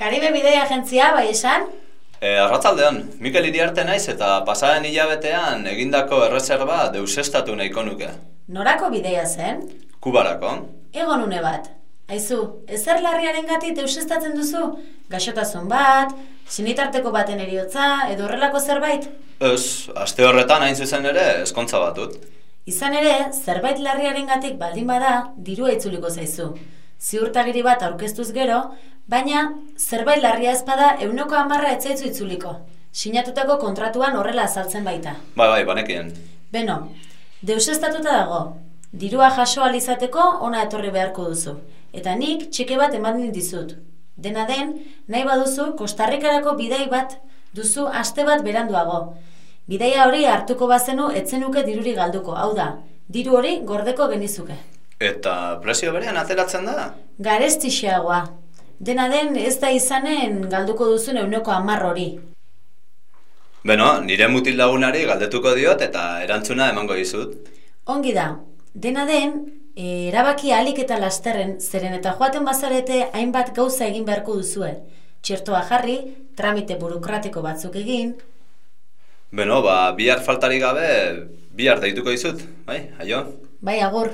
Karibe Bidei Agentzia, bai esan? E, arratzaldean, Mikel Iriarte naiz eta pasaren hilabetean egindako erreserba deusestatu nahiko nuke. Norako bidea zen? Kubarako? Egon une bat. Aizu, ezer larriaren gati deusestatzen duzu? Gaixotasun bat, sinitarteko baten eriotza, edo horrelako zerbait? Ez, aste horretan hain zuzen ere eskontza batut. Izan ere, zerbait larriaren gatik baldin bada, dirua itzuliko zaizu. Ziurtagiri bat aurkeztuz gero, baina zerbait larria ezpada eunoko amarra etzaitzu itzuliko. Sinatutako kontratuan horrela azaltzen baita. Bai, bai, banekien. Beno, deusestatuta dago. Dirua jaso alizateko ona etorri beharko duzu. Eta nik txeke bat eman dizut. Dena den, nahi baduzu Kostarrikarako bidai bat duzu aste bat beranduago. Bidaia hori hartuko bazenu etzenuke diruri galduko, hau da, diru hori gordeko genizuke. Eta prezio berean ateratzen da? Garestixeagoa. Dena den ez da izanen galduko duzun euneko amar hori. Beno, nire mutil lagunari galdetuko diot eta erantzuna emango dizut. Ongi da, dena den, e, erabaki alik eta lasterren, zeren eta joaten bazarete hainbat gauza egin beharko duzue. Txertoa jarri, tramite burokratiko batzuk egin, Beno, ba, bihar faltari gabe, bihar deituko dizut, bai, aio? bai agur.